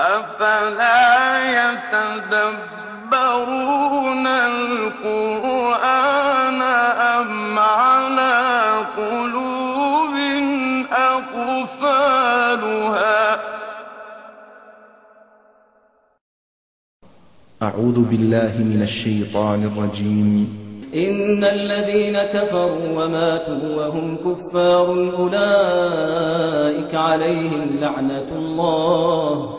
أفلا يتدبرون القرآن أم على قلوب أقفالها أعوذ بالله من الشيطان الرجيم إن الذين كفروا وماتوا وهم كفار أولئك عليهم لعنة الله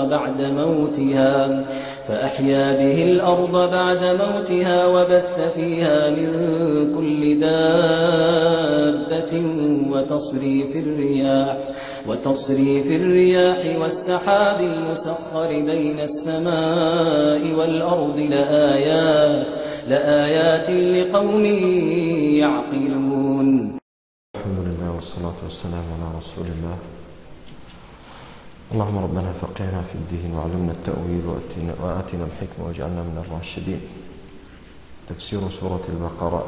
الأرض بعد موتها فأحيا به الأرض بعد موتها وبث فيها من كل دابة وتصريف الرياح وتصريف الرياح والسحاب المسخر بين السماء والأرض لآيات لآيات لقوم يعقلون الحمد لله والصلاة والسلام على رسول الله اللهم ربنا فقهنا في الدين وعلمنا التأويل وأتنا, وآتنا الحكمة واجعلنا من الراشدين تفسير سورة البقرة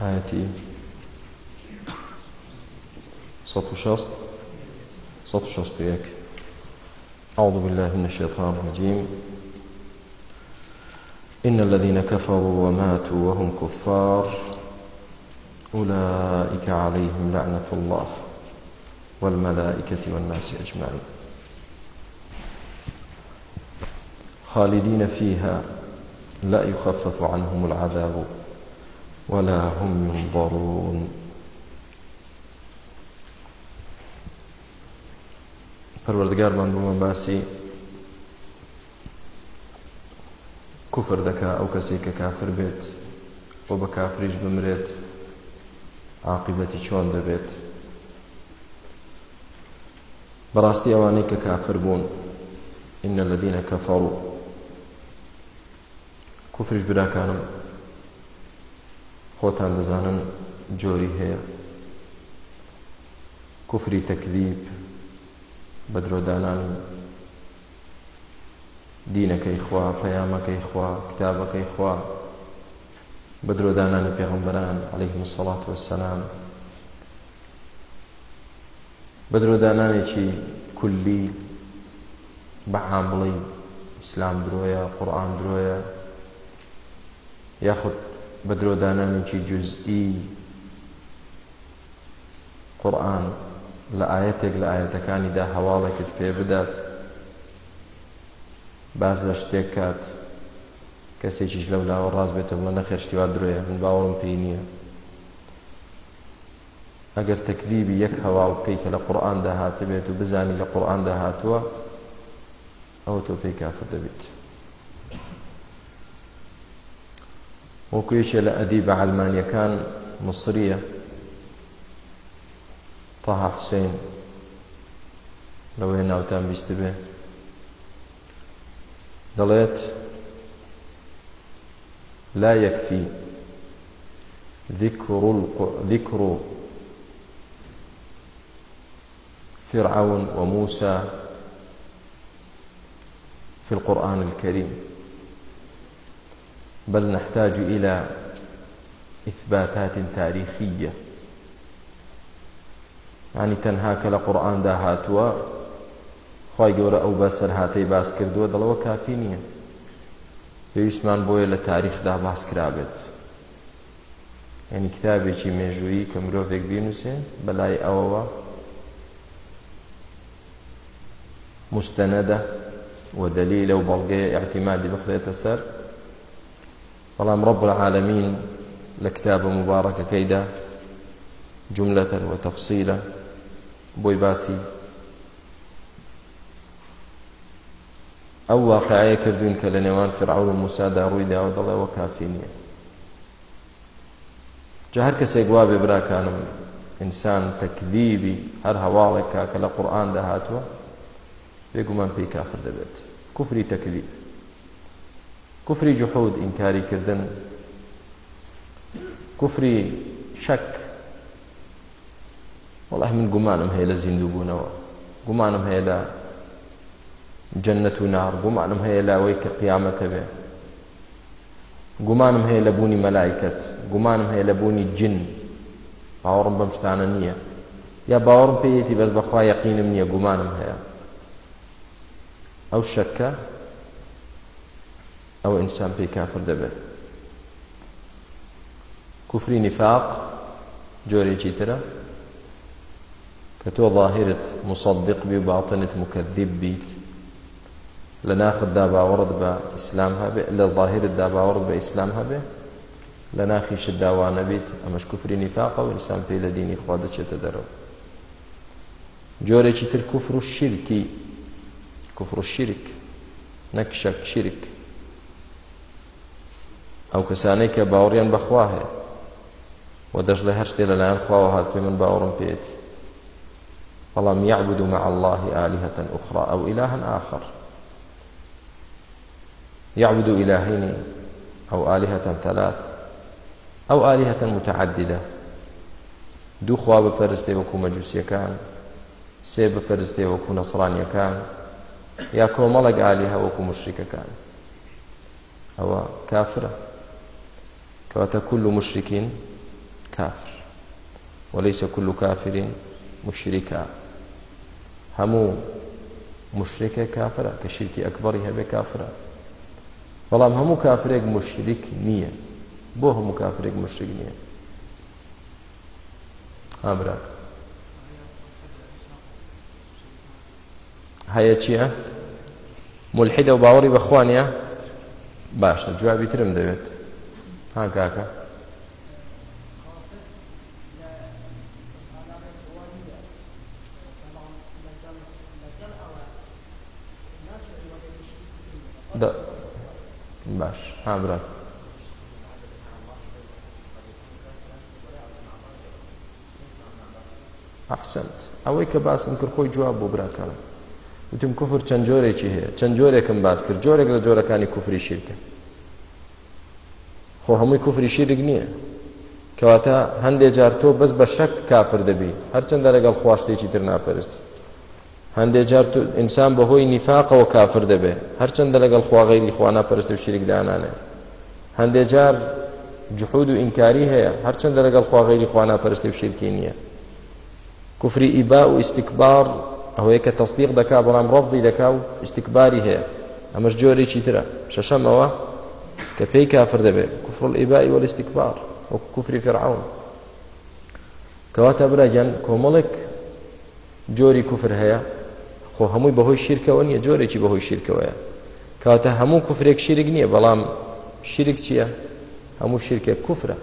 آية 116 161 أعوذ بالله من الشيطان الرجيم إن الذين كفروا وماتوا وهم كفار أولئك عليهم لعنة الله والملائكة والناس أجمعين خالدين فيها لا يخفف عنهم العذاب ولا هم ينظرون پەروەردگارمان بوومە باسی کوفر دەکا ئەو کەسی کە کافر بێت بۆ بە کافریش بمرێت عاقبەتی چۆن دەبێت بەڕاستی ئەوانەی کە کافر بوون إن الذين كفروا کوفرش براکانم خۆتان دەزانن جۆری هەیە کوفری تەکلیب بە درۆدانان دینەکەی خوا پەیامەکەی خوا کتابەکەی خوا بە درۆدانانی پێغمبەران عليهلەیهم سەڵات وەسەلام بە درۆدانانێکی کولی بەعام بڵی ئیسلام درۆیە قورآان درۆیە یاخود بە درۆدانانێکی جزئی قورآن لە ئاەتێک لە ئاەتەکانیدا هەواڵێکت پێ بدات باز لە شتێک کات کەسێکیش لەولاوە ڕاست بێتم لە نەخێشتیوا درۆیە من باوەڕم پێی نییە ئەگەر تەکریبی یەک هەواڵ بکەی کە لە قورآان داهاتە بێت و بزانی لە قورآان داهاتووە ئەو تۆ پێی کافر دەبیت وەکوێکێ لە ئەدی بە ئەلمانیەکان مصریە تەها حوسین لەوەی ناوتان بیست بێ دەڵێت لا يكفي ذكر فرعون وموسى في القرآن الكريم بل نحتاج إلى إثباتات تاريخية يعني تنها كلا قرآن دا هاتوا خواهي قورا أو باسر هاتي باس كردوا دلوا كافينيا پێویستمان بۆیە لە تاریخدا باس کرابێت یعنی کتابێکی مێژویی کە مرۆڤێک بینوسێ بەلای ئەوەوە مستەنەدە و دەلی لەو بەڵگەیە احتیمادی بخرێتە سەر بەڵام ڕب العالمین لە کتابە مبارەکەەکەیدا جملەتەر و تەفسیرە بۆی باسی ئەو واقعەیە کردوون کە لە نێوان فرعون و موسادا ڕوویدا و دەڵێەوە کافی نییە جا هەر کەسێک وا بێ براکانم ئینسان تەکدیبی هەر هەواڵێک کا کە لە قورآاندا هاتووە بێگومان پێی کافر دەبێت کوفری تەکلی کوفری جحود ئینکاری کردن کوفری شەک وڵە من گومانم هەیە لە زیندوو بوونەوە گومانم هەیە لە جەنەت و نار گومانم هەیە لاوەی کە قیامەتە بێ گومانم هەیە لە بوونی مەلایکت گومانم هەیە لە بوونی جن باوەڕم بەم شتانە نییە یا باوەڕم پێیەتی بەس بەخوا یەقینم نییە گومانم هەیە ئەو شەکە ئەو ئینسان پێی کافر دەبێت کوفری نیفاق جۆرێکی ترە کە تۆ ظاهرت مصدق بی و باڵتنت مکەذب بیت لە ناخدا باوەڕت بە ئیسلام هەبێ لە ظاهرتدا باوەڕت بە ئیسلام هەبێ لە ناخیشت داوانە بیت ئەمەش کوفری نیفاق و ئینسان پێی لە دینی خوا دەچێتە دەرەوە جۆرێکی تر کوفر و شیرکی کوفر و شیرک نەک شەک شیرک ئەو کەسانەی کە باوەڕیان بەخوا هەیە و دەش لە هەر شتێ لەلایەن خواوە هات پێ من باوەڕم پێێتی بەڵام يعبد مع الله آلهة أخرى أو إلها آخر يعبد إلهين أو آلهة ثلاث أو آلهة متعددة دوو خوا بەپەرستێ وەکو مەجووسیەکان سێ بەپەرستێ وەکو نەسرانیەکان یا کۆمەڵک عالی هەوەکو مشریکەکان ئەوە کافرە کەواتە كل مشرکین کافر وليس كل كافر مشركا هەموو مشرێکە کافرە کە شیرکی ئەکبڕی هەبێ کافرە بەڵام هەموو کافرێک مشریک نییە بۆ هەموو کافرێک مشرک نییە ئامراکە هەیە چییە ملحیدە و باوەڕی بەخوانە باشە جوابی ترم دەوێت ها کاکە باش ها برات ئەحسنت ئەوەی کە باسم کرد خۆی جواب بۆ براکانم وتم کوفر چەند جۆرێکی هەیە چەند جۆرێکم باس کرد جۆرێک لە جۆرەکانی کوفری شیرکە خۆ هەمووی کوفری شیرک نییە کەواتە هەندێک جار تۆ بەس بە شەک کافر دەبی هەرچەندە لەگەڵ خواشتێکی تر ناپەرستی هەندێک جار ئینسان بەهۆی نیفاقەوە کافر دەبێ هەرچەندە لەگەڵ خواغیری خوانا پەرست و شیرک دانانێ هەندێک جار جحود و ئینکاری هەیە هەرچەندە لەگەڵ خواغیری خوانا پەرستی و شیرکی نییە کوفری ئیبا و ئیسیکبار ئەوەیە کە تەصدیق دەکا بەڵام ڕەفدی دەکا و ئشتکباری هەیە ئەمەش جۆرێکی ترە شەشەمەوە کە پێی کافر دەبێت کوفر الئیبایی وەستیکبار وەکو کوفری فرعون کەواتە براگەن کۆمەڵێک جۆری کوفر هەیە خۆ هەمووی بەهۆی شیرکەوە نییە جۆرێکی بەهۆی شیرکەوەیە کاتە هەموو کوفرێک شیرک نییە بەڵام شیرک چییە هەموو شیرکێک کوفرە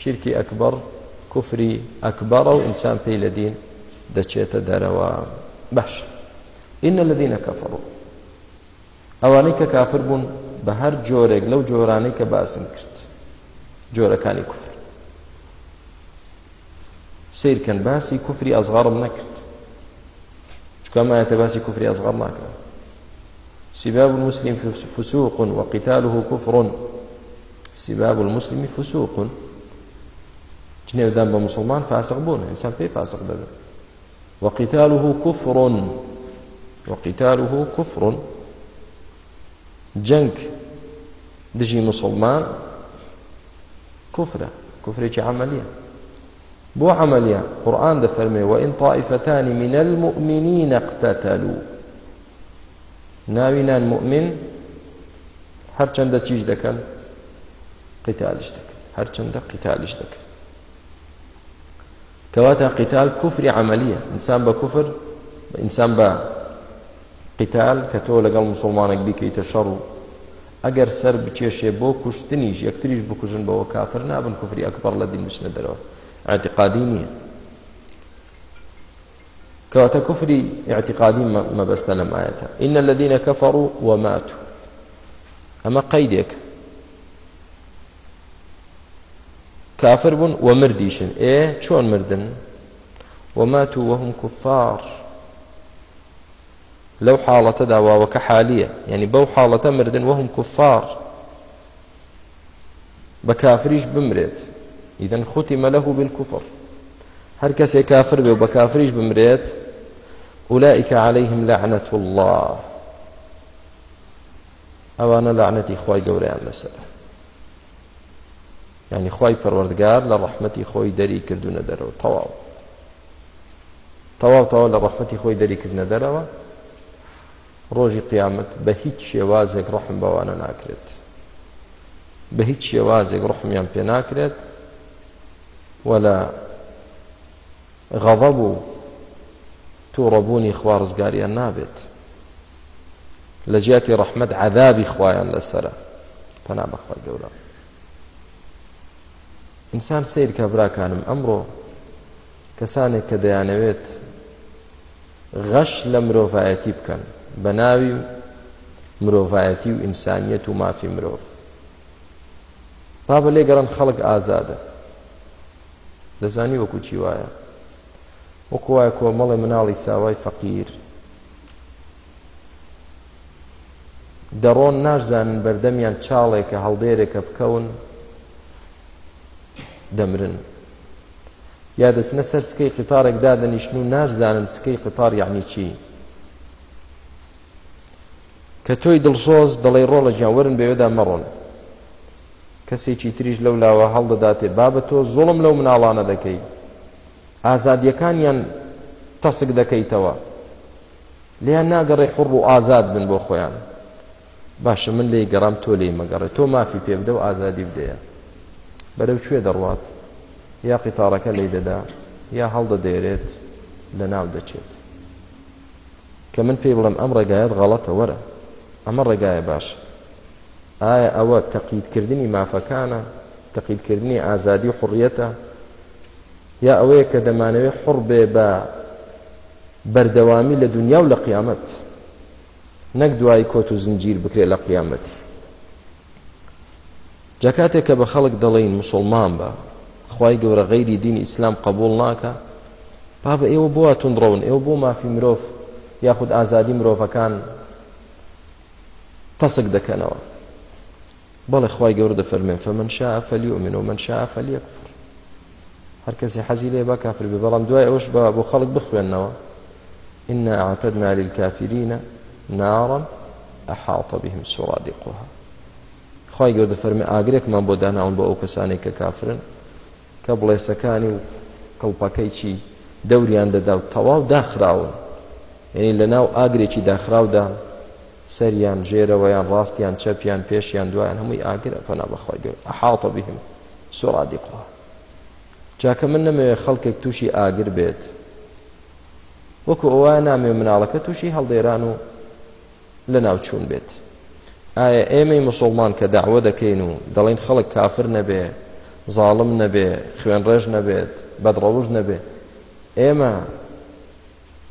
شیرکی ئەکبەر کوفری ئەکبەرە و ئینسان پێی لە دین دەچێتە دەرەوە باش ئینە لە دینە کەفڕوو ئەوانەی کە کافر بوون بە هەر جۆرێک لەو جۆرانەی کە باسم کرد جۆرەکانی کوفر سیرکەن باسی کوفری ئەزغاڕم نەکرد چکەمایەتە باسی کوفری ئەزغاڕ ناکەن سباب المسلم فسوق وقتاله كفر سباب المسلم فسوق جنێودان بە مسلمان فاسق بوون ئینسان پێی فاسق دەبێت وقتاله كفر وقتاله كفر جنك دجي مسلمان كفرة كفرة عملية بو عملية قرآن ده فرمي وإن طائفتان من المؤمنين اقتتلوا ناوینان مؤمن هەرچەندە چیش دەکەن قیتالش دەکەن هەرچەندە قیتالش دەکەن کەواتە قیتال کوفری عملیە ئینسان بە کوفر ئینسان بە قیتال کە تۆ لەگەڵ مسلمانێک بیکەیتە شەڕ و ئەگەر سەر بچێشێ بۆ کوشتنیش یەکتریش بکوژن بەوە کافر نابن کوفری ئەکبەر لە دین بچنە دەرەوە اعتقادی نییە كواتا كفري اعتقادي ما بستنا معايتها إن الذين كفروا وماتوا أما قيدك کافر بوون و مردیشن ئێ چۆن مردن وماتوا وهم كفار لەو حاڵەتەدا واوەکە حالیە ینی بەو حاڵەتە مردن وهم كفار بە کافریش بمرێت ئیدەن خوتی مەلەه بالکوفر هەر کەسێک کافر بێ و بە کافریش بمرێت ئولائیکە عليهلەیهم لعنەت الله ئەوانە لعنەتی خی گەورەیان لەسەر ینی خی پەروەردگار لە ڕەحمەتی خۆی دەری کردوونە دەرەوە تەواو تەواو تەواو لە ڕەحمەتی خۆی دەریکردنە دەرەوە ڕۆژی قیامەت بە هیچ شێوازێک ڕحم بەوانە ناکرێت بە هیچ شێوازێک ڕحمیان پێ ناکرێت وەلا غەڵە بوو تووڕەبوونی خوارزگاریان نابێت لە جیاتی ڕەحمەت عذابی خوایان لەسرە پەنا بەخوای گەورە ئینسان سیرکە براکانم ئەمڕۆ کەسانێک کە دەیانەوێت غەش لە مرۆڤایەتی بکەن بە ناوی مرۆڤایەتی و ئینسانیەت و مافی مرۆڤ تا بە لێگەڕم خەڵک ئازادە دەزانی وەکو چی وایە وەکو وایە کۆمەڵی مناڵی ساوای فەقیر دەڕۆن ناشزانن بەردەمیان چاڵێکە هەڵدێرێکە بکەون دەمرن یا دەستنە سەر سکەی قیتارێکدا دەنیشتن و نازانن سکەی قیتار یعنی چی کە تۆی دڵسۆز دەڵی ڕۆڵە جیاوەرن بەوێدا مەڕۆن کەسێکی تریش لەو لاوە هەڵدەداتێ بابە تۆ زۆڵم لەو مناڵانە دەکەی ئازادیەکانیان تەسک دەکەیتەوە لیان ناگەڕێ خوڕ و ئازاد بن بۆ خۆیان باشە من لی گەڕام تۆ لی مەگەڕێ تۆ مافی پێ بدە و ئازادی بدەیە بەرەوکوێ دەڕوات یا قیتارەکە لی دەدا یا هەڵدەدێرێت لە ناو دەچێت کە من پێی بڵم ئەم ڕێگایەت غەڵەتە وەرە ئەمە ڕێگایە باشە ئایا ئەوە تەقیدکردنی مافەکانە تەقیدکردنی ئازادی و حڕیەتە یا ئەوەیە کە دەمانەوێت حڕ بێ بە بەردەوامی لە دنیا و لە قیامەت نەک دوای کۆت و زنجیر بکرێت لە قیامەتی جا کاتێک کە بە خەڵک دەڵێن مسلمان بە خی گەورە غەیری دینی ئیسلام قبول ناکە با بە ئێوە بۆە تونڕون ئێوە بۆ مافی مرۆڤ یاخود ئازادی مرۆڤەکان تەسک دەکەنەوە بەڵێ خی گەورە دەفەرمێن فمن شافەلی و من و من شافەلی کوفر هەر کەسی حەزی لێ بە کافر بێ بەڵام دوای ئەوش بە بۆ خەڵک بخوێنەوە إنا أعتدنا للكافرين نارا أحاط بهم سرادقها خی گەوردە فەرمی ئاگرێکمان بۆ داناون بە ئەو کەسانێک کە کافرن کە بڵێسەکانی و کەڵپەکەی چی دەوریان دەدا و تەواو داخراون یعنی لە ناو ئاگرێکی داخراودا سەریان ژێرەوەیان ڕاستیان چەپیان پێشیان دوایان هەمووی ئاگرە پەنا بەخوای گەور ئەحاڵتە بهم سۆڕادی قوە چاکە من نەمەوێت خەڵکێک تووشی ئاگر بێت وەکو ئەوە نامێ مناڵەکە تووشی هەڵدێران و لە ناوچوون بێت ئایا ئێمەی مسلمان کە داوە دەکەین و دەڵین خەڵک کافر نەبێ زاڵم نەبێ خوێنڕێژ نەبێت بەدڕەوش نەبێ ئێمە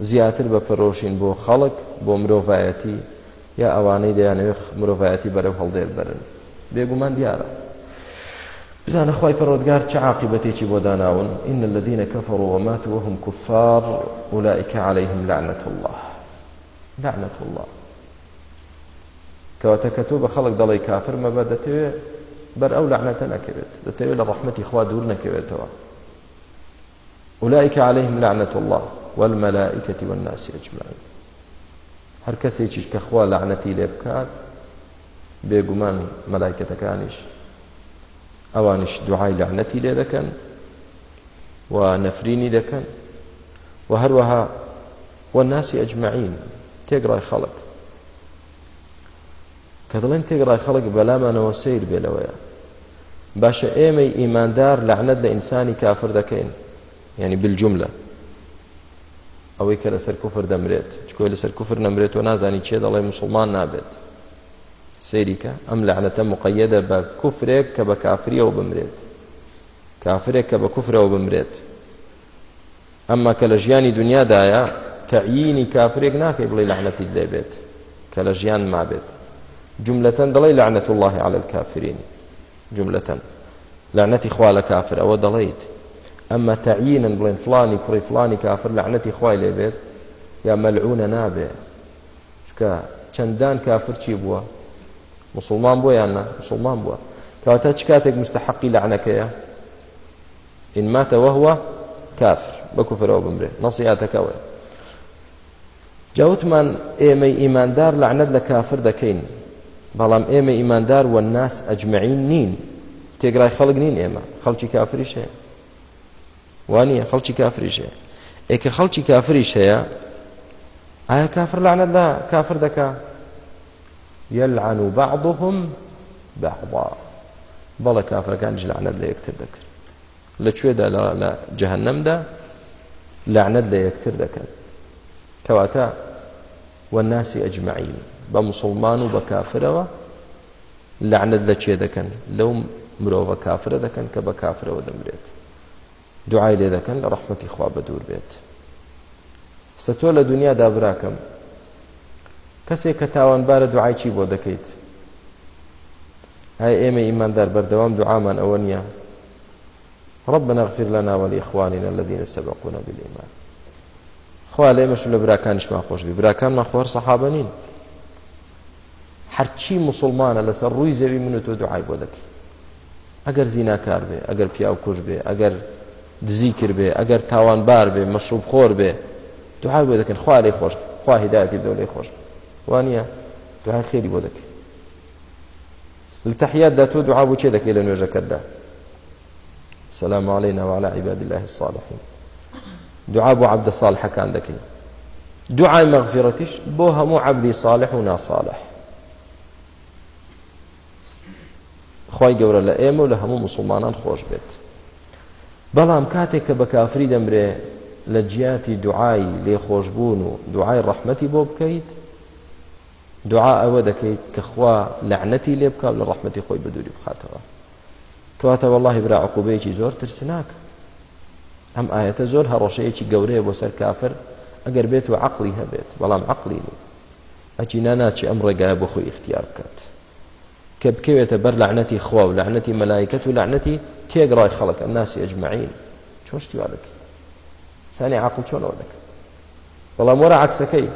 زیاتر بەپەرۆشین بۆ خەڵک بۆ مرۆڤایەتی یا ئەوانەی دەیانەوێت مرۆڤایەتی بەرەو هەڵدێر بەرن بێگومان دیارە بزانە خی پەرۆدگار چه عاقبەتێکی بۆ داناون ئین الذين كفروا وماتوا وهم كفار اولئك عليهم لعنة الله لعنة الله کەواتە کە تۆ بە خەڵک دەڵی کافر مەبە دەتەوێت بەر ئەو لەعنەتە نەکەوێت دەتەوێت لە ڕەحمەتی خوا دوور نەکەوێتەوە ئولئیکە عليهلەیهم لعنەت الله والمەلائکەتی والناسی ئەجمعین هەر کەسێکیش کە خوا لەعنەتی لێ بکات بێگومان مەلایکەتەکانیش ئەوانش دوعای لعنەتی لێ دەکەن و نەفرینی دەکەن و هەروەها والناسی ئەجمعین تێگڕای خەڵک کە دڵێن تێگەڕای خەڵک بەلامانەوە سیر بێلەوەیە باشە ئێمەی ئیماندار لەعنەت لە ئینسانی کافر دەکەین یعنی بالجملە ئەوەی کە لەسەر کوفر دەمرێت چکۆی لەسەر کوفر نەمرێت و نازانی چێ دەڵێ مسلمان نابێت سەیریکە ئەم لەعنەتە مقەدە بە کوفرێک کە بە کافریەوە بمرێت کافرێک کە بە کوفرەوە بمرێت ئەمما کە لە ژیانی دنیادایە تەعینی کافرێک ناکەی بڵێ لەعنەتی لێبێت کە لە ژیان مابێت جملتەن دەڵی لعنەت الله على الكافرين جملتەن لعنەتی خوا لە کافر ئەوە دەڵیت ئەمە تەعینن بڵێن فلانی کوڕی فلانی کافر لعنەتی خوای لێبێت یا مەلعونە نابێ چکە چەندان کافر چی بووە مسلمان بووە یاننا مسلمان بووە کەواتە چ کاتێک مستحقی لعنەکەیە إن مات وهو كافر بكفر أو بمره نصيحتك أول جاوتمان ئێمەی ئیماندار لعنەت لە کافر دەکەین بەڵام ئێمە ئیماندار و ناس ئەجمعین نین تێگرای خەڵک نین ئێمە خەڵکی کافریش هەیە وانە خەڵکی کافریش هەیە ئێکە خەڵکی کافریش هەیە ئایا کافر لعنەدا کافر دەکا یلعن و بعضهم بعضا بەڵە کافرەکان لعنەت لە یەکتر دەکرد لەکوێدا لە جەهەنەمدا لعنەت لە یەکتر دەکەن کەواتە والناس أجمعين بە مسلمان و بە کافرەوە لعنت لە چێ دەکەن لەو مرۆڤە کافرە دەکەن کە بە کافرەوە دەمرێت دوعای لێ دەکەن لە ڕەحمەتی خوا بە دوور بێت سە تۆ لە دنیا دابراکەم کەسێک کە تاوانبارە دوعای چی بۆ دەکەیت هاي ئێمە ئیماندار بەردەوام دوعامان ئەوە نییە ربنا اغفر لنا ولإخواننا الذين سبقونا بالإيمان خوا لێمەش لە براکانیشمان خۆش بی براکانمان خۆر سەحابەنین هەرچی مسلمانە لەسەر ڕووی زەوی من و تۆ دوعای بۆ دەکەی ئەگەر زیناکار بێ ئەگەر پیا و کوش بێ ئەگەر دزی کرد بێ ئەگەر تاوانبار بێ مەشروب خۆر بێ دوعای بۆ دەکەن خوا لێ خۆش خوا هدایەتی بدە لێ خۆش وانە دوعای خێری بۆ دەکەی لە تەحیاتدا تۆ دوعا بۆ چێ دەکەی لە نوێژەکەتدا سلام علينا وعلى عباد الله الصالحين دعاء بو عبد الصالح كان دكي دعاء مغفرتش بو همو عبدي صالح ونا صالح خی گەورە لە ئێمە و لە هەموو مسلمانان خۆش بێت بەڵام کاتێک کە بە کافری دەمرێ لە جیاتی دوعای لێخۆشببوون و دوعای ڕەحمەتی بۆ بکەیت دوعا ئەوە دەکەیت کە خوا لەعنەتی لێ بکە لە ڕەحمەتی خۆی بەدووری بخاتەوە کەواتە وەڵی برا عقوبەیەکی زۆر ترسناکە ئەم ئاەتە زۆر هەڕۆشەیەکی گەورەیە بۆ سەر کافر ئەگەر بێت و عقلی هەبێت بەڵام عقلی نی ئەچینا ناچی ئەم ڕێگایە بۆ خۆی اختیار بکات کە بکەوێتە بەر لەعنەتی خوا و لەعنەتی مەلایکەت و لەعنەتی تێگڕای خەڵک ئەم ناسی ئەجمعین چۆن شتیوا دەکەی سانی عقل چۆنەوە دەکەی بەڵام وەرە عکسەکەی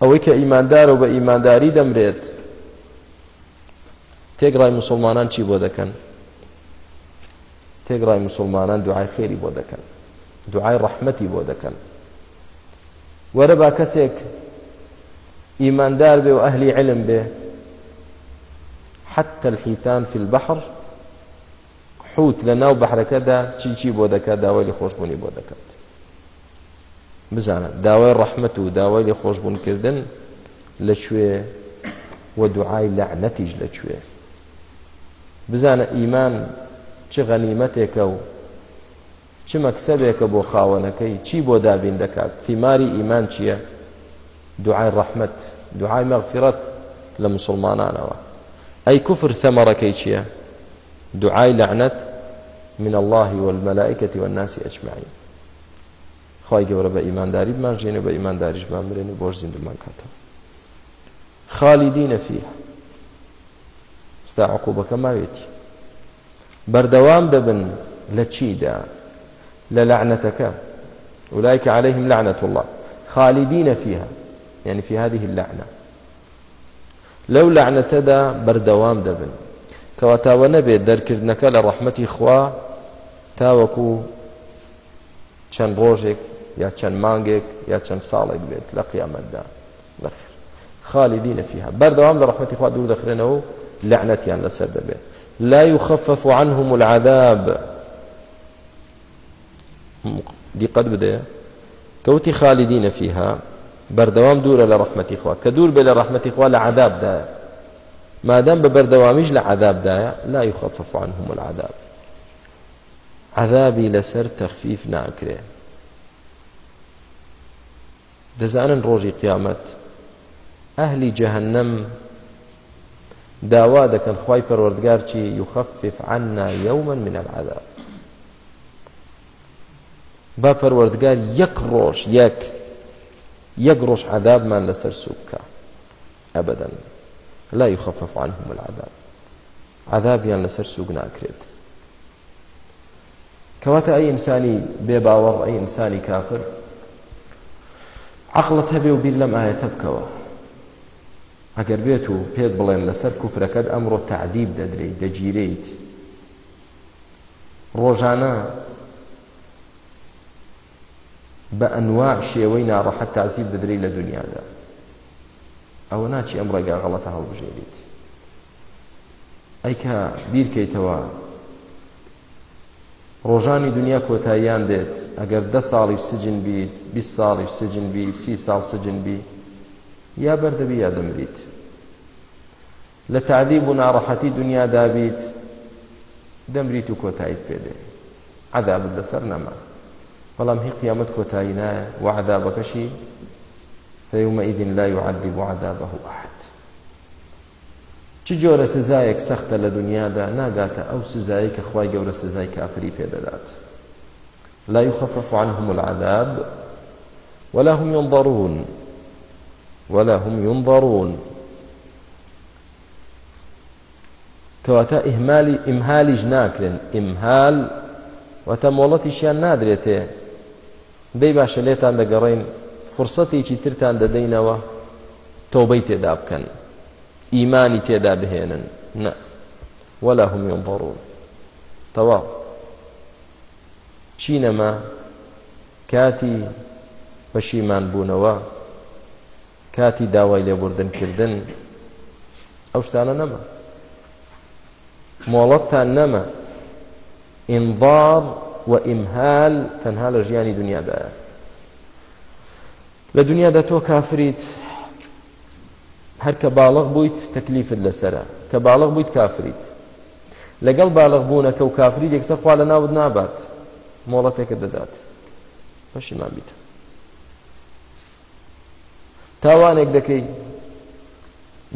ئەوەی کە ئیماندار و بە ئیمانداری دەمرێت تێگڕای مسلمانان چی بۆ دەکەن تێگڕای مسلمانان دوعای خێری بۆ دەکەن دوعای ڕەحمەتی بۆ دەکەن وەرە با کەسێک ئیماندار بێ و ئەهلی علم بێ حتى الحيتان في البحر حوت لەناو بەحرەکەدا چیچی بۆ دەکات داوای لە خۆشببوونی بۆ دەکات بزانە داوای ڕەحمت و داوای لە خۆشببوونکردن لەکوێ و دوعای لەعنەتیش لەکوێ بزانە ئیمان چ غەنیمەتێکە و چ مەکسەبێکە بۆ خاوەنەکەی چی بۆ دابین دەکات تیماری ئیمان چییە دوعای ڕەحمت دوعای مەغفرەت لە مسلمانانەوە ئەی کوفر ثەمەڕەکەی چییە دوعای لعنت من الله والملائكة والناس أجمعين خی گەورە بە ئیمانداری بمانژێنە بە ئیمانداریشمان برێن و بۆش زیندمان کاتەوە خالی دینەفی ستا عقوبەکە ماوێتی بەردەوام دەبن لە چیدا لە لعنەتەکە أولئك عليهم لعنة الله خالدين فيها يعني في هذه اللعنة لەو لەعنەتەدا بەردەوام دەبن کەواتاوە نەبێت دەرکردنەکە لە ڕەحمەتی خوا تاوەکو چەند ڕۆژێک یا چەند مانگێک یا چەند ساڵێک بێت لە قیامەتدا لەخر خالدینە فيها بەردەوام لە ڕحمەتی خوا دوور دەخرێنەوە و لعنەتیان لەسەر دەبێت لا يخفف عنهم العذاب دقت بدەیە كوتي خالدين فيها بەردەوام دوورە لە ڕحمەتی خوا کە دوور بێ لە ڕحمەتی خوا لە عذابدایە مادەم بە بەردەوامیش لە عذابدایە لا يخفف عنهم العذاب عذابی لەسەر تەخفیف ناکرێ دەزانن ڕۆژی قیامەت ئەهلی جەهنەم داوا دەکەن خی پەروەردگار چی یخفف عنا یوما من العذاب با پەروەردگار یەک ڕۆژ یەک یەک ڕۆژ عذابمان لەسەر سوبکە ئەبدەن لا يخفف عنهم العذاب عذابیان لەسەر سوگ ناکرێت کەواتە ئەی ئینسانی بێباوەڕ ئەی ئینسانی کافر عقلت هەبێ و بیر لەم ئاەتە بکەوە ئەگەر بێت و پێت بڵێن لەسەر کوفرەکەت ئەمڕۆ تعدیب دەدرێت دەگیرێیت ڕۆژانە بە ئەنواع شێوەی ناڕەحەت تازیب بدرێت لە دنیادا ئەوە ناچی ئەم ڕێگا غەڵەتە هەڵبژێریت ئەیکە بیرکەیتەوە ڕۆژانی دنیا کۆتاییان دێت ئەگەر ده ساڵی سجن بیت بی ساڵی سجن بی سی ساڵ سجن بی یا بەردەبی یا دەمریت لە تعدیب و ناڕەحەتی دنیا دابیت دەمریت و کۆتاییت پێدێ عذاب دەسەر نەمات بەڵام هی قیامەت کۆتایی نایە وعذابەکەشی فيومئذ لا يعذب عذابه أحد چ جۆرە سزایەک سەختە لە دنیادا ناگاتە ئەو سزایی کە خوای گەورە سزای کافری پێدەدات لا يخفف عنهم العذاب ولا هم ينظرون ولا هم ينظرون کەواتە ئیمالی ئیمهالیش ناکرێن ئیمهال وتە مۆڵەتیشیان نادرێتێ دەی باشە لێتان دەگەڕین فرسەتێکی ترتان دەدەینەوە تۆبەی تێدا بکەن ئیمانی تێدا بهێنن نە وەلا هم ينظرون تەواو چینەما کاتی پەشیمان بوونەوە کاتی داوای لێبوردنکردن ئەو شتانە نەما مۆڵەتتان نەما ئینظار وئیمهال تەنها لە ژیانی دنیادایە لە دنیادا تۆ کافریت هەر کە باڵغ بوویت تەکلیفت لەسرە کە باڵغ بوویت کافریت لەگەڵ باڵغ بوونەکە و کافری یەکسەر خوا لە ناود نابات مۆڵەتێکت دەدات پەشیمان بیت تاوانێک دەکەی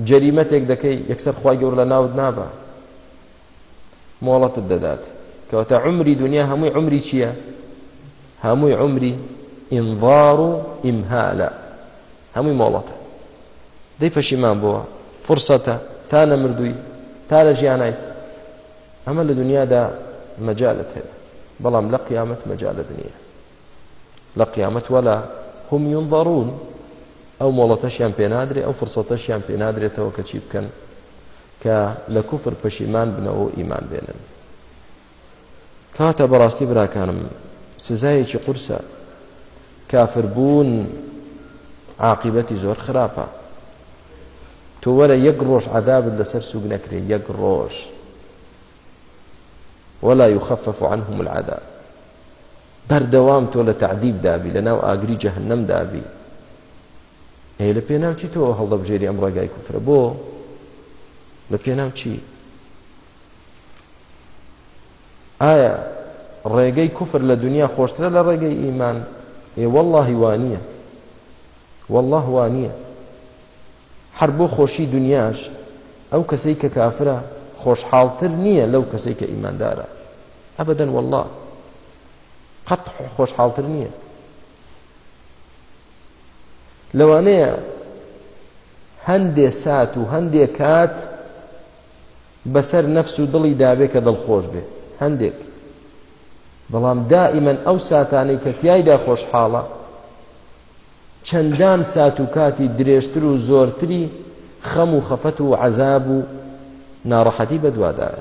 جەریمەتێک دەکەی یەکسەر خوا گەور لە ناود نابە مۆڵەتت دەدات کەواتە عمری دنیا هەمووی عمری چییە هەمووی عمری ئینظار و ئیمهالە هەمووی مۆڵەتە دەی پەشیمان بووە فرسەتە تا نەمردووی تا لە ژیانیت ئەمە لە دنیادا مەجالت هەیە بەڵام لە قیامەت مەجالە دنیا لە قیامەت وەلا هم ينظرون ئەو مۆڵەتەشیان پێنادرێ ئەو فرسەتەشیان پێنادرێتەوە کە چی بکەن کە لە کوفر پەشیمان بنەوە و ئیمان بێنن کاتە بەڕاستی براکانم سزایەکی قورسە کافربوون عاقبەتی زۆر خراپە تۆ وەرە یەک ڕۆژ عذابت لەسەر سوگ نەکرێ یەک ڕۆژ ولا يخفف عنهم العذاب بەردەوام تۆ لە تعدیب دابی لە ناو ئاگری جەهنم دابی هەیە لە پێناو چی تۆ هەڵدەبژێری ئەم ڕێگای کوفرە بۆ لە پێناو چی ئایا ڕێگەی کوفر لە دنیا خۆشترە لە ڕێگەی ئیمان ئێ واللهی وانە والله وانە هەر بۆ خۆشی دنیاش ئەو کەسەی کە کافرە خۆشحاڵتر نییە لەو کەسەی کە ئیماندارە ئەبدەن والله قەت خۆشحاڵتر نییە لەوانەیە هەندێ سات و هەندێک کات بەسەر نەفس و دڵی دابێ کە دڵخۆش بێت هەندێک بەڵام دائیمەن ئەو ساتانەی کە تایدا خۆشحاڵە چەندان سات و کاتی درێژتر و زۆرتری خەم و خەفەت و عذاب و ناڕەحەتی بەدووادایە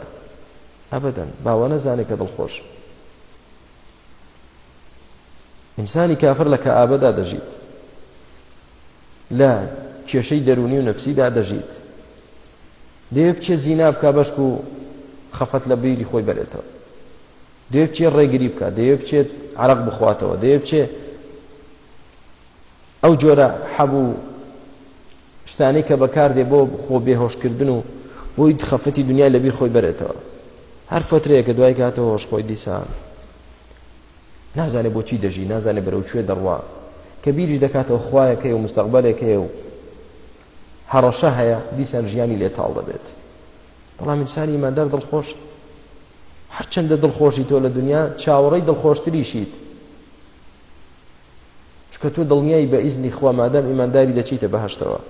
ئەبدەن باوە نەزانێت کە دڵخۆش ئینسانی کافر لە کە ئابدا دەژیت لە کێشەی دەرونی و نەفسیدا دەژیت دەیە بچێ زینا بکە بەشک و خەفەت لە بیری خۆی بەرێتەوە دەیە بچێ ڕێگری بکە دەیە بچێت عرق بخواتەوە دەیە بچێ ئەو جۆرە حەبوو شتانی کە بەکاردێ بۆ خۆ بێهۆشکردن و بۆی خەفەتی دنیا لەبیر خۆی بەرێتەوە هەر فترەیە کە دوای کاتەوە هۆشخۆی دیسان نازانێت بۆچی دەژی نازانێت بەرەو کوێ دەڕوا کە بیریش دەکاتەوە خوایەکەی و مستەقبلێکەیە و هەڕەشە هەیە دیسان ژیانی لێتاڵ دەبێت بەڵام ئینسانی ئیماندار دڵخۆش هەرچەندە دڵخۆشی تۆ لە دنیا چاوەڕێی دڵخۆشتریشیت چکە تۆ دڵنیایی بە ئیزنی خوا مادەم ئیمانداری دەچیتە بەهشتەوە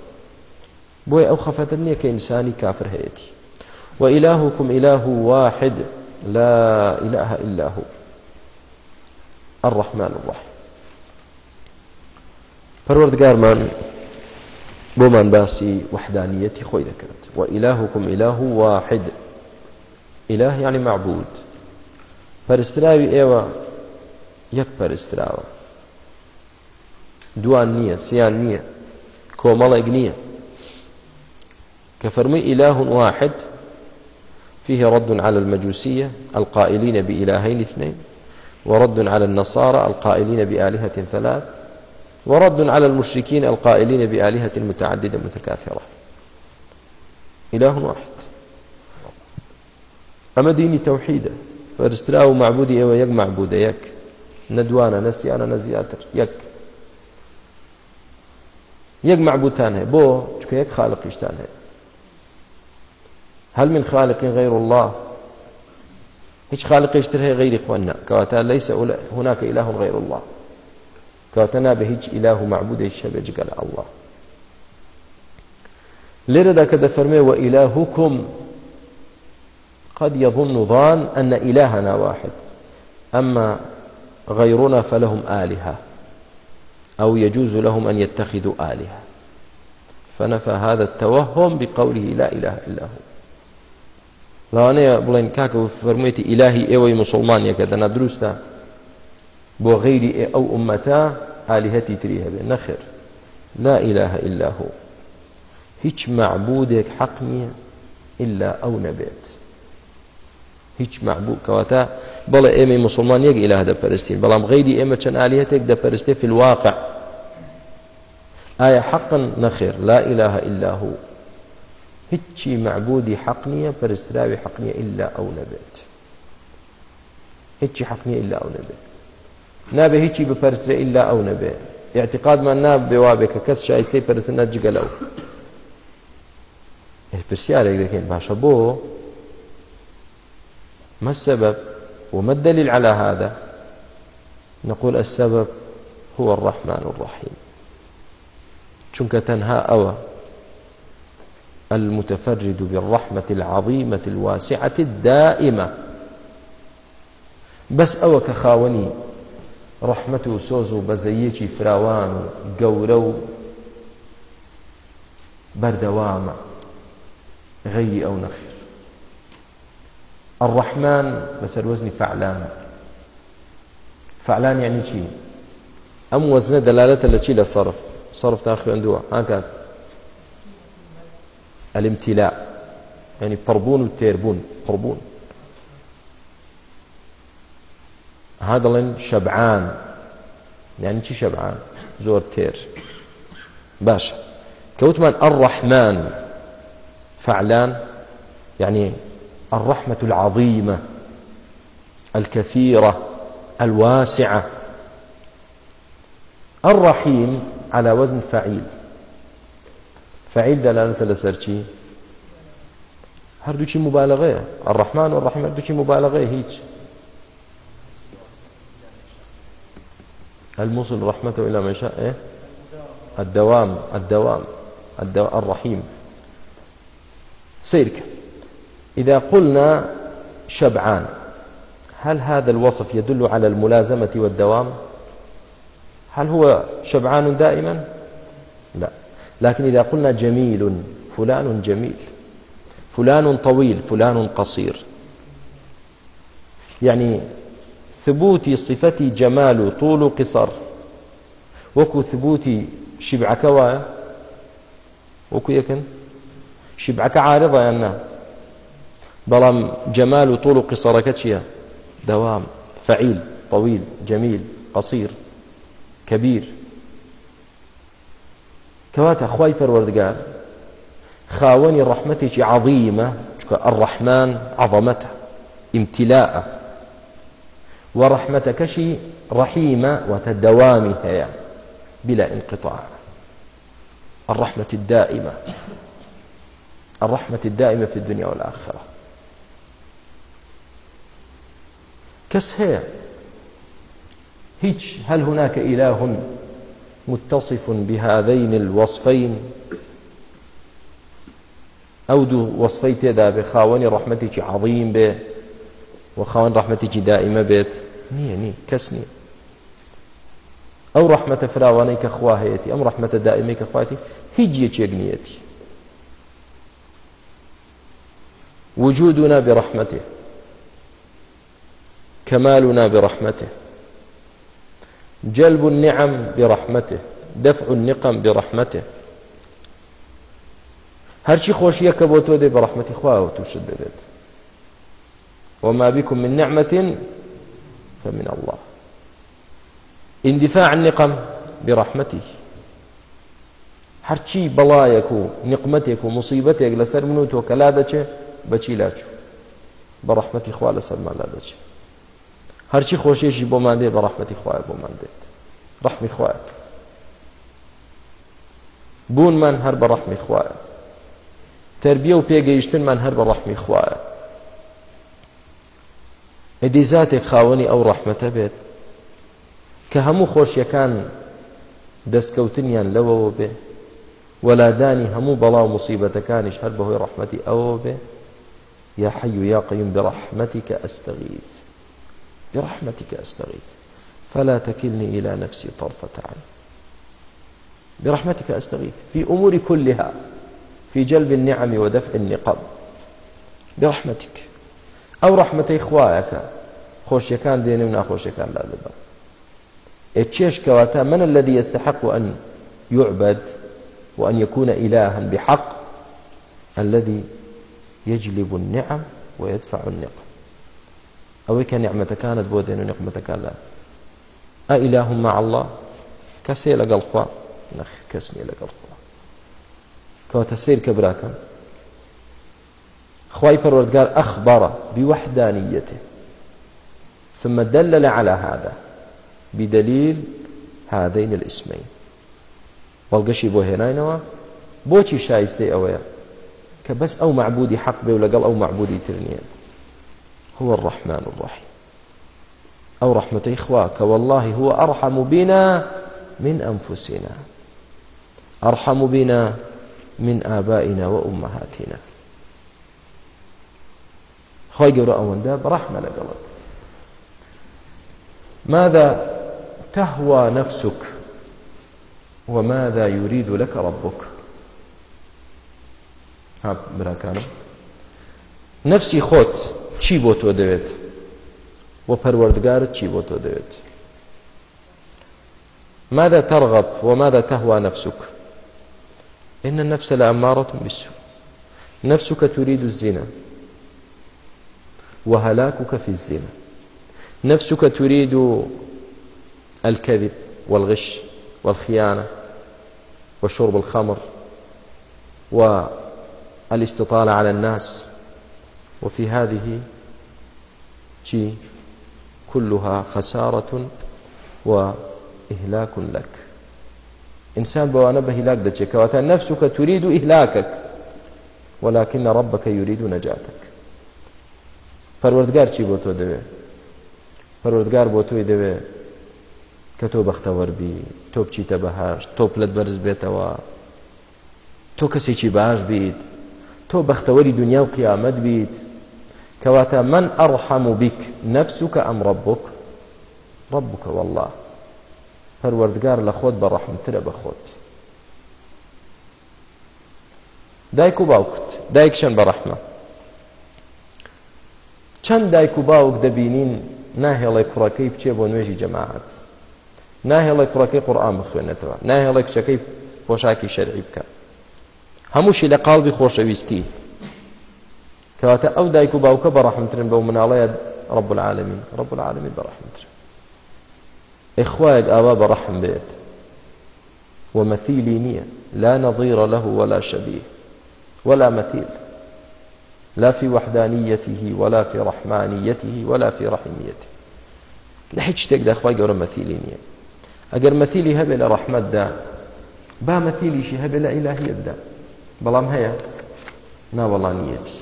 بۆی ئەو خەفەتر نییە کە ئینسانی کافر هەیەی وإلهكم إله واحد لا إله إلا هو الرحمن الرحيم پەروەردگارمان بۆمان باسی وحدانیەتی خۆی دەکرد وإلهكم إله واحد إله يعني معبود پەرستراوی ئێوە یەک پەرستراوە دوان نییە سیان نییە کۆمەڵێک نییە کە فەرمووی إله واحد فيه رد على المجوسية القائلين بإلهين اثنين ورد على النصارى القائلين بآلهة ثلاث ورد على المشركين القائلين بآلهة متعددة متكاثرة إله واحد أما ديني توحيدة فرستراو معبودي إيوه يك معبودة يك ندوانا نسيانا نزياتر يك يك معبودتان هي بو چكو يك خالق يشتان هي هل من خالق غير الله هیچ خالق يشتر هي غير إخواننا كواتا ليس هناك إله غير الله كواتا نابه هيج إله معبود يشبه جقل الله لێرەدا کە دەفەرمێ و ئیلاهوکم قد يظن ظان أن إلهنا واحد أما غيرنا فلهم آلهة أو يجوز لهم أن يتخذوا آلهة فنفى هذا التوهم بقوله لا إله إلا هو لەوانەیە بڵێن کاکە و فەرموێتی ئیلاهی ئێوەی مسلمانیەکە دەنا دروستە بۆ غیری ئێ ئەو عمەتە ئالیهەتی تری هەبێ نەخێر لا إله إلا هو هیچ معبودێک حەق نییە إلا ئەو نەبێت هیچ معبوو کەواتە بەڵێ ئێمە مسلمان یەک ئیلا دەپەرستین بەڵام غیری ئێمە چەند ئالیەتێک دەپەرستێ فیلواقع ئایا حەقن نەخێر لا إله إلا هو هیچی معبودی حەق نییە پەرستراوی حەق نییە إلا ئەو نەبێت هیچی حەق نییە إلا ئەو نەبێت نابێ هیچی بپەرسترە إلا ئەو نەبێت اعتقادمان نابێ وابێ کە کەس شایستەی پەرستن نەجگەلەوە پرسیارێک دەکەین باشە بۆ ما السبب وما الدليل على هذا نقول السبب هو الرحمن الرحيم چونك تنهى أوى المتفرد بالرحمة العظيمة الواسعة الدائمة بس أوى كخاوني رحمة سوزو بزيكي فراوان قورو بردوامه غير أو نخير الرحمن بسر وزن فعلان فعلان يعني شيء أم وزن دلالة التي للصرف صرف تأخر أندوع هكذا الامتلاء يعني بربون وتيربون قربون هذا لين شبعان يعني شي شبعان زور تير باشا كوتمان الرحمن فعلان يعني الرحمة العظيمة الكثيرة الواسعة الرحيم على وزن فعيل فعيل دلالة لسرشي هەردووچی مبالغەیە الرحمان و الرحمت دووچی مبالغەیە هیچ الموصل رحمته إلى من شاء الدوام الدوام الدوام الرحيم سيرك إذا قلنا شبعان هل هذا الوصف يدل على الملازمة والدوام هل هو شبعان دائما لا لكن إذا قلنا جميل فلان جميل فلان طويل فلان قصير يعني ثبوت صفة جمال طول قصر وكو ثبوت شبعك وكو يكن شیبعەکە عارەە یان نا بەڵام جەمال و تۆڵ و قسەڕەکە چییە دەوام فعیل طويل جميل قصير كبير کەواتە خی پەروەردگار خاوەنی ڕەحمەتێکی عظیمە چکە ئەڕەحمان عظەمەتە ئیمتیلاە و ڕەحمەتەکەشی ڕەحیمە واتە دەوامی هەیە بلا انقطاع الرحمة الدائمة الرحمة الدائمة في الدنيا والآخرة كس هي هيج هل هناك إله متصف بهذين الوصفين أو دو وصفي تدا بخاوني رحمتك عظيم به وخاون رحمتك دائمة بيت نية نية كس نية ئەو ڕەحمەتە فراوانەی کە خواهەیەتی ئەم ڕەحمەتە دائمەی کە خواتی هیچ یەکێک نیەتی وجودنا برحمته كمالنا برحمته جلب النعم برحمته دفع النقم برحمته هەرچی خۆشیەکە بۆ تۆ دێ بە ڕحمەتی خواوە تووشت دەبێت وما بكم من نعمة فمن الله اندفاع النقم برحمته هەرچی بەڵایەک و نقمتێک و مصیبەتێک لەسەر من و تۆ کەلا دەچێ بەچی لاچوو بە ڕحمەتی خوا لە سەرمالا دەچێت هەرچی خۆشیێکی بۆمان دێ بە ڕحمەتی خوایە بۆمان دێت ڕحمی خوایە بوونمان هەر بە ڕحمی خوایە تربیە و پێگەیشتنمان هەر بە ڕحمی خوایە ئەدی زاتێک خاوەنی ئەو ڕەحمەتە بێت کە هەموو خۆشیەکان دەستکەوتنیان لەوەوە بێ وەلادانی هەموو بەڵاو مصیبەتەکانیش هەر بەهۆی ڕەحمەتی ئەوەوە بێت يا حي يا قيوم برحمتك أستغيث برحمتك أستغيث فلا تكلني إلى نفسي طرفة عين برحمتك أستغيث في أمور كلها في جلب النعم ودفع النقم برحمتك ئەو ڕحمەتەی خوایەکە خۆشیەکان دێنێ و ناخۆشیەکان لا دەدا ئێ چێشکەواتە من الذي يستحق أن يعبد وأن يكون إلها بحق الذي يجلب النعم ويدفع النقم أو كان نعمة كانت بودين ونقمة كان لا أإله مع الله كسي لقل خوا نخ كسني لقل خوا كوتا سير كبراكم خواي پروردگار أخبر بوحدانيته ثم دلل على هذا بدليل هذين الاسمين والقشي بو هناينوا بوچی شایسته ئەوەیە کە بەس ئەو معبودی حەق بێ و لەگەڵ ئەو معبودی تر نییە هو الرحمن الرحيم ئەو رحمتەی خواکە والله هو أرحم بنا من أنفسنا أرحم بنا من آبائنا وأمهاتنا خۆی گەورە ئەوەندە بەڕەحمە لەگەڵت ماذا تهوى نفسك وماذا يريد لك ربك ها براکانم نفسی خۆت چی بۆ تۆ دەوێت و پەروەردگارت چی بۆ تۆ دەوێت ماذا ترغب وماذا تهوى نفسك إن النفس لأمارة بالسوء نفسك تريد الزنا وهلاكك في الزنا نفسك تريد الكذب والغش والخيانة وشرب الخمر و الاستطالة على الناس وفي هذه شيء كلها خسارة وإهلاك لك إنسان بوانا بهلاك دتشك واتا نفسك تريد إهلاكك ولكن ربك يريد نجاتك پەروەردگار چی بۆ تۆ دەوێ پەروەردگار بۆ تۆی دەوێ کە تۆ بەختەوەربی تۆ بچیتە بەهاش تۆ پلت بەرز بێتەوە تۆ کەسێکی باش بیت تۆ بەختەوەری دنیا و قیامەت بیت کەواتە من ئەڕحەم و بیک نەفسوکە ئەم ڕەبک ڕەبکە والله پەروەردگار لە خۆت بە ڕەحمترە بە خۆت دایک و باوکت دایکشان بە ڕەحمە چەند دایک و باوک دەبینین ناهێڵی کوڕەکەی بچێ بۆ نوێژی جەماعات ناهێڵی کوڕەکەی قورآن بخوێنێتەوە ناهێڵی کچەکەی پۆشاکی شەرعی بکات هەمووشی لە قاڵبی خۆشەویستی کەواتە ئەو دایک و باوکە بەڕەحمترن بەو مناڵەیە رب العالمین رب العالمین بەڕەحمتر ئخوایك ئاوا بەڕەحم بێت ومثيلي نییە لا نظير له ولا شبيه ولا مثيل لا في وحدانيته ولا في رحمانيته ولا في رحميته لە هیچ شتێکدا خخوای گەورە مەتیلی نییە ئەگەر مەتیلی هەبێ لە ڕەحمەتدا با مەتیلیشی هەبێ لە ئیلاهیتدا بەڵام هەیە ناوەڵانیەتی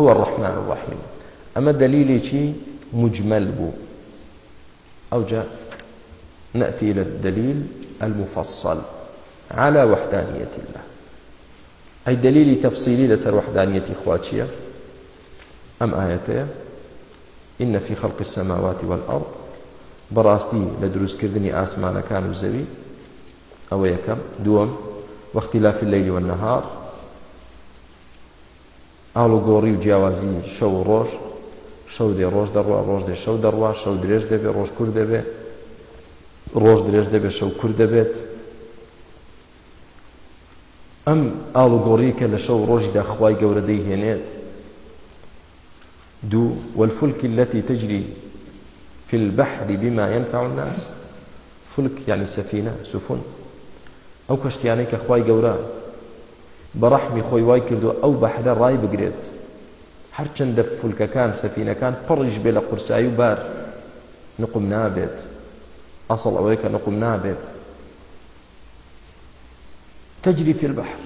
هو الرحمن الرحيم أما دليلي مجمل بو أو جاء نأتي إلى الدليل المفصل على وحدانية الله أي دليل تفصيلي لسر وحدانية إخواتية أم آياتي إن في خلق السماوات والأرض براستي لدروس كردني آسمان كانوا زوي أو يكم دوم واختلاف الليل والنهار ئاڵوگۆڕی و جیاوازی شەو و ڕۆژ شەو دێ ڕۆژ دەڕوا ڕۆژ دێ شەو دەڕوا شەو درێژ دەبێت ڕۆژ کورد دەبێت ڕۆژ درێژ دەبێت شەو کورد دەبێت ئەم ئاڵوگۆڕی کە لە شەو ڕۆژیدا خوای گەورە دەیهێنێت دوو والفلك التي تجري في البحر بما ينفع الناس فلك يعني سفينة سفن ئەو کەشتیانەی کە خی گەورە بەڕەحمی خۆی وای کردو ئەو بەحدە ڕای بگرێت هەرچەندە فولکەکان سەفینەکان پڕیش بێ لە قورسایی و بار نقم نابێت ئەسڵ ئەوەیە کە نقم نابێت تجري في البحر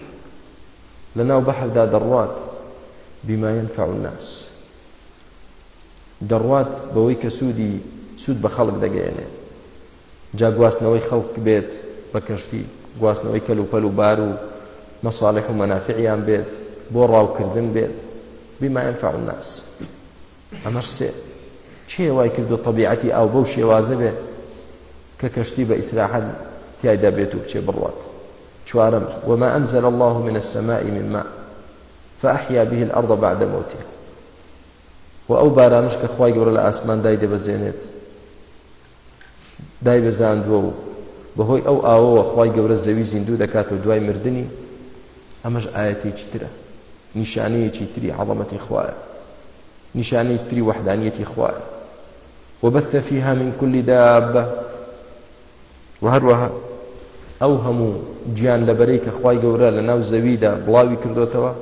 لناو بحر دا دروات بما ينفع الناس دروات بەوەی کە سوودی سود بە خەڵک دەگەێنێ جاگواستنەوەی خەڵک بێت بە کەشتی گواستنەوەی کەلوپەل و بار و مەساالح و مەنافعیان بێت بۆ ڕاوکردن بێت بما ينفع الناس ئەمەش سێ چێ وای کرد و طبیعەتی ئاو بەو شێوازە بێ کە کەشتی بە ئیسراحەت تایدا بێت و بچێ بڕوات چوارم وما أنزل الله من السماء من ماء فأحيا به الأرض بعد موتها وأو بارانش كخواي قبل الأسمان داي دبزينت داي بزاندوه بەهۆی ئەو ئاوەوە خی گەورە زەوی زیندوو دەکات و دوای مردنی ئەمەش ئاەتێکی ترە نیشانەیەکی تری عڵەتی خوارە نیشانەیەکی تری وەحدانیەتی خوارە وبث فيها من كل دابة وهروها ئەو هەموو گیان لەبەرەی کە خی گەورە لە ناو زەویدا بڵاوی کردوتەوە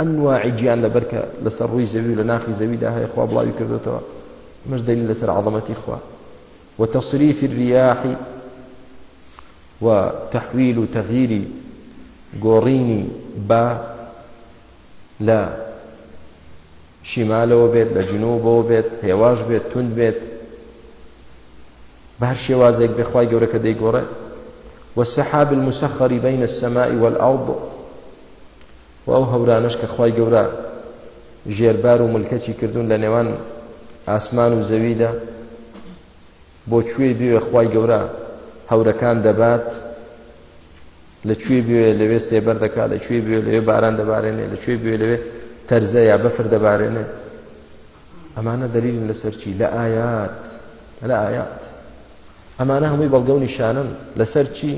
ئەنواعی گیان لەبەرکە لەسەر ڕووی زەوی لە ناخی زەویدا هەیە خوا بڵاوی کردوتەوە مەش دەلیل لەسەر عڵەتی خوا وتصریف الرياح و تحویل و تەغیری گۆڕینی با لە شیمالەوە بێت لە جنوبەوە بێت هێواش بێت تند بێت بە هەر شێوازێک بخوای گەورەکە دەیگۆڕێت والسحاب المسخر بين السماء والأرض وأو هورانش كخواي جورا جيربار وملكتي كردون لنوان آسمان وزويدا بۆ کوێ بێ خوای گەورە هەورەکان دەبات لەکوێ بێ لەوێ سێبەر دەکا لەکوێ بێ لەوێ باران دەبارێنێ لەکوێ بێ لەوێ تەرزە یا بەفر دەبارێنێ ئەمانە دلیل لەسەر چی لە ئايات لە ئايات ئەمانە هەمووی بەڵگە و نیشانن لەسەر چی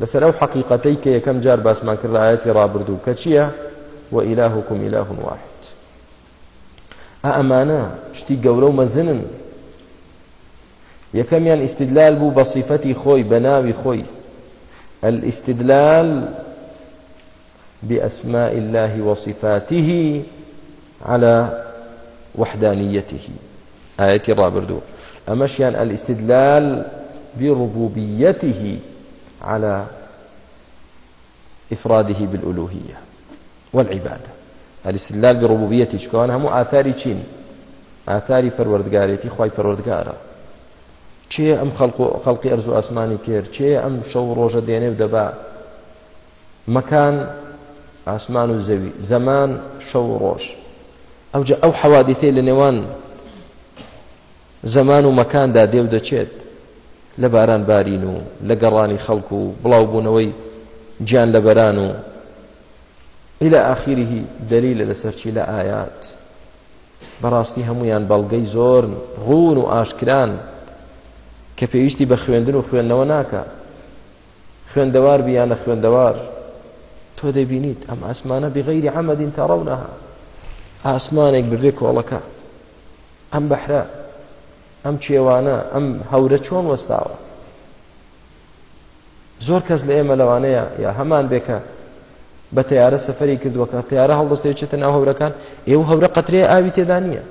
لەسەر ئەو حقیقەتەی کە یەکەم جار باسمان کرد ئاەتی ڕابردوو کە چییە و ئیلاهکم ئیلاه واحد ئەمانە شتی گەورە و مەزنن یەکەمیان ئیسیدلال بوو بە صیفەتی خۆی بە ناوی خۆی الاستدلال بأسماء الله وصفاته على وحدانيته آية رابردو أمشيان الاستدلال بربوبيته على إفراده بالألوهية والعبادة الاستدلال بربوبيته شكوان هم آثار چين آثار پروردگاريتي خواهي پروردگارة چێ ئەم خەڵقی ئەرز و ئاسمانی کرد چێ ئەم شەو ڕۆژە دێنێ و دەبا مەکان ئاسمان و زەوی زەمان شەو ڕۆژ ئەوجە ئەو حەوادیتەی لە نێوان زەمان و مەکاندا دێو دەچێت لە باران بارین و لە گەڕانی خەڵکو و بڵاوبوونەوەی گیان لە بەران و إلى آخره دلیل لەسەر چی لە ئايات بەڕاستی هەمویان بەڵگەی زۆر ڕون و ئاشکران کە پێویستی بە خوێندن و خوێندنەوە ناکە خوێندەوار بیانە خوێندەوار تۆ دەبینیت ئەم ئاسمانە بغیری عمەدین تەڕەونەها ئاسمانێک بردێ کۆڵەکە ئەم بەحرە ئەم کێوانە ئەم هەورە چۆن وەستاوە زۆر کەس لە ئێمە لەوانەیە یا هەمان بێکە بە تیارە سەفری کردووەکە تیارە هەڵدەستی چێتە ناو هەورەکان ئێوە هەورە قەترێ ئاوی تێدا نییە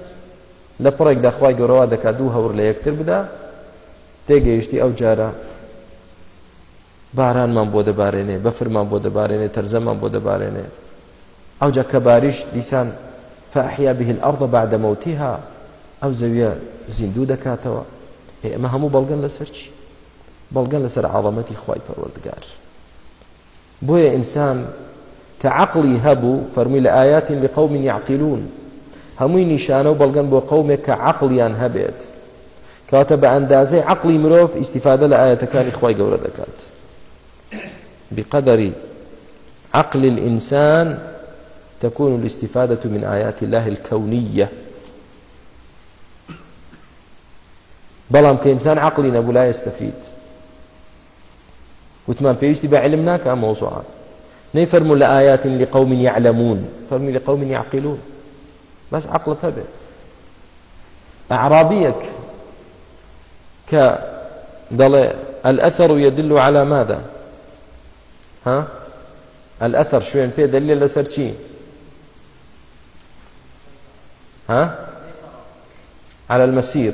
لە پڕێکدا خخوای گەورەوە دەکات دوو هەور لە یەکتر بدا تێگەیشتی ئەو جارە بارانمان بۆ دەبارێنێ بەفرمان بۆ دەبارێنێ تەرزەمان بۆ دەبارێنێ ئەو جا کە باریش دیسان فاحیا به الأرض بعد موتها ئەو زەویە زیندوو دەکاتەوە ئێمە هەموو بەڵگەن لەسەر چی بەڵگەن لەسەر عڵەتی خی پەروەردگار بۆیە ئینسان کە عقلی هەبوو فەرمووی لە ئاياتین لقوم يعقلون هەمووی نیشانە و بەڵگەن بۆ قومێک کە عقلیان هەبێت کاتە بە ئەندازەی عقلی مرۆڤ ئیسیفادە لە ئاەتەکانی خی گەورە دەکات بقدر عقل الإنسان تكون الاستفادة من آيات الله الكونية بەڵام کە ئینسان عقلی نەبوو لا ئێستەفید وتمان پێویستی بە علم ناکە مۆزوعان نەی فەرمو لە ئاياتین لقوم يعلمون فەرمی لقوم يعقلون بس عقلت هەبێ ئەعرابیەک کە دەڵێ ئەلئثر و يدل على ماذا ها الأثر شوين بيه دليل لسر چی ها على المسير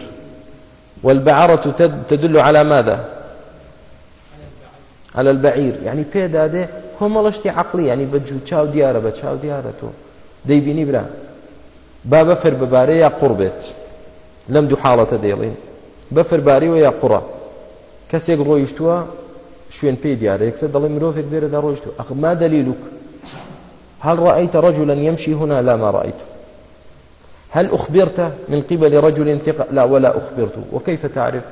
والبعرة تدل على ماذا على البعير يعني بيه داده هم لشتي عقلي يعني بجو چاو ديارة بچاو ديارة تو ديبيني برا بابا فر بباريا قربت لم دو حالة ديلين بەفرباریەوە یا قوڕە کەسێک ڕۆیشتووە شوێن پێی دیارە یەکسە دەڵی مرۆڤێک بێرەدا ڕۆیشتوە ئەخما دەلیلوک هل رأيت رجلا يمشي هنا لا ما رأيته هل أخبرت من قبل رجل ثقة لا ولا أخبرت وكيف تعرف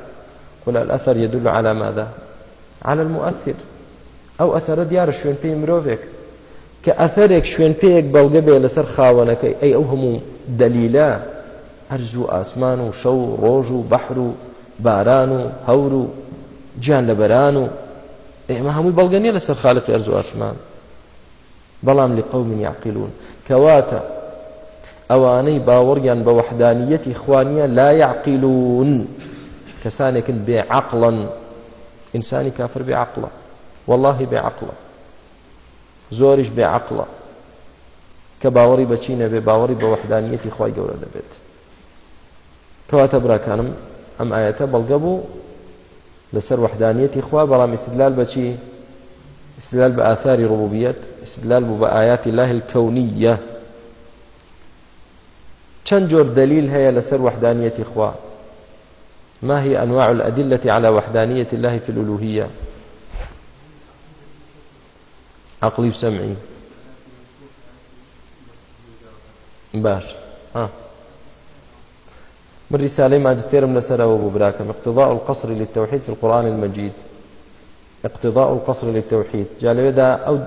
قل الأثر يدل على ماذا على المؤثر أو أثر ديار شوين بي مروفك كأثرك شوين بيك بلغبي لسر خاونك أي أوهم دليلا أرجو آسمان وشو روج بحر باران و هەور و گیان لە بەران و ئێمە هەمووی بەڵگە نیە لەسەر خالەت ئەرز و ئاسمان بەڵام لقوم يعقلون کەواتە ئەوانەی باوەڕیان بە وەحدانیەتی خوانیە لا يعقلون کەسانێکن بێعقڵن ئینسانی کافر بێعقڵە والله بێعقڵە زۆریش بێعقڵە کە باوەڕی بەچی نەبێ باوەڕی بە وەحدانیەتی خی گەورە دەبێت کەواتە براکانم ئەم ئاەتە بەڵگە بوو لەسەر وحدانیەتی خوا بەڵام استدلال بەچی استدلال بآثار ربوبية استدلال بآيات الله الكونية چند جور دليل هي لسر وحدانية إخوة ما هي أنواع الأدلة على وحدانية الله في الألوهية عقلي وسمعي باش ها آه. من رسالة ماجستيرم لسرا أبو براكم اقتضاء القصر للتوحيد في القرآن المجيد اقتضاء القصر للتوحيد جالوا دا أو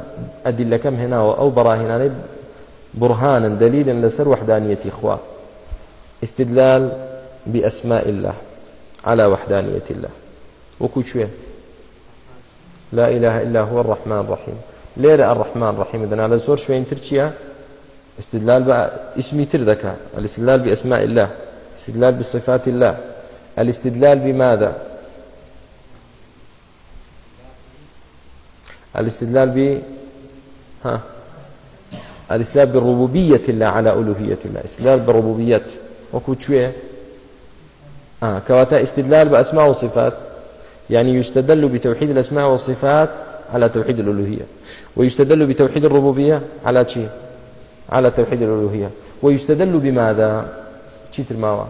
أدلة كم هنا أو براهنا برهانا دليلا لسر وحدانية إخوة استدلال بأسماء الله على وحدانية الله وكو شوين لا إله إلا هو الرحمن الرحيم ليرى الرحمن الرحيم إذن على زور شوين ترتيا استدلال بقى اسمي تردك الاستدلال بأسماء الله استدلال بصفات الله الاستدلال بماذا الاستدلال ب ها الاستدلال بربوبية الله على ألوهية الله استدلال بربوبية وكو شوية آه كواتا استدلال بأسماء وصفات يعني يستدل بتوحيد الأسماء والصفات على توحيد الألوهية ويستدل بتوحيد الربوبية على شيء على توحيد الألوهية ويستدل بماذا چیتر ماوە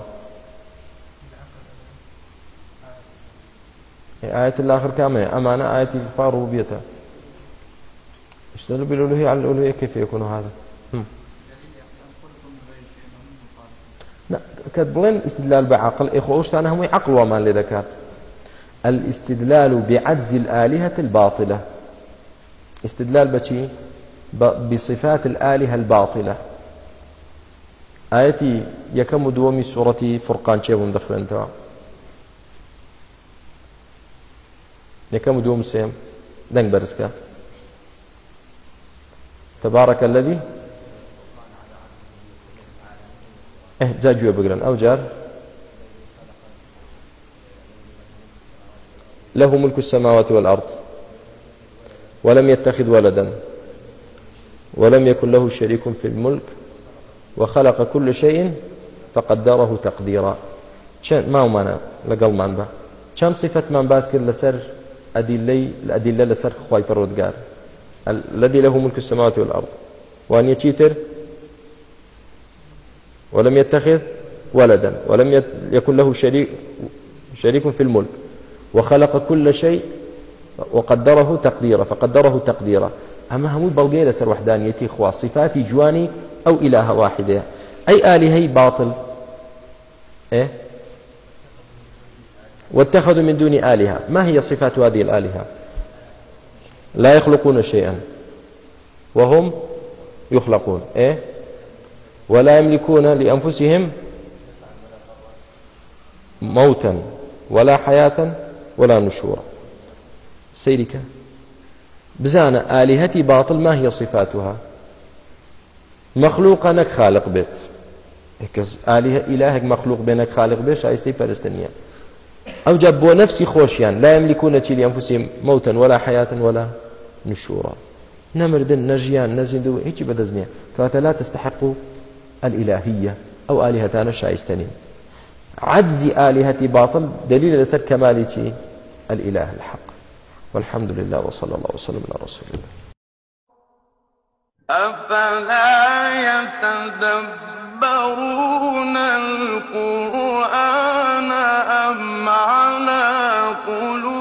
آية الآخر كامية أمانة آية الكفار ربوبيتها اشتغلوا بالألوهية على الألوهية كيف يكون هذا هم. كتبلين استدلال بعقل إخوش أنا هم عقل وما لذكات الاستدلال بعجز الآلهة الباطلة استدلال بشي بصفات الآلهة الباطلة ئاەتی یەکەم و دووەمی سوورەتی فرقان چێبووم دەخوێنتەوە یەکەم و دووەم سێم دەنگ بەرزکە تبارك الذي ئەه جا گوێ بگرن ئەو جار له ملك السماوات والأرض ولم يتخذ ولدا ولم يكن له شريك في الملك وخلق كل شيء فقدره تقديرا چند ماومانە لەگەڵمان بە چەند صفتمان باس کرد لەسەر ئەدیلەی ئەدیلە لەسەر خی پەرۆدگار الذي له ملك السماوات والأرض وأن يتيتر ولم يتخذ ولدا ولم يكن له شريك شريك في الملك وخلق كل شيء وقدره تقديرا فقدره تقديرا أما هم بلغي لسر وحدانيتي خوا صفاتي جواني أو إله واحدة أي آلهة باطل إيه؟ واتخذوا من دون آلهة ما هي صفات هذه الآلهة لا يخلقون شيئا وهم يخلقون إيه؟ ولا يملكون لأنفسهم موتا ولا حياة ولا نشورا سيرك بزانا آلهتي باطل ما هي صفاتها مەخلووقە نەک خاالق بێت کەس عالی ئیلاهێک مەخلوق بێنە خاالق بێ شایستەی پەرستنیە ئەوجا بۆ نفسی خۆشیان لا یملیکونە چیلی ئەنفوسیم مەوتن ولا حياتن ولا نشورا نمردن نەژیان نەزیندو هیچی بەدەست نییە کەواتە لا تستحقوا الإلهية أو آلهتان شایستنین عجزی آلهتي باطل دليل لەسەر كمال الإله الحق والحمد لله وصلى الله وسلم على رسول الله أفلا يتدبرون القرآن أم على قلوب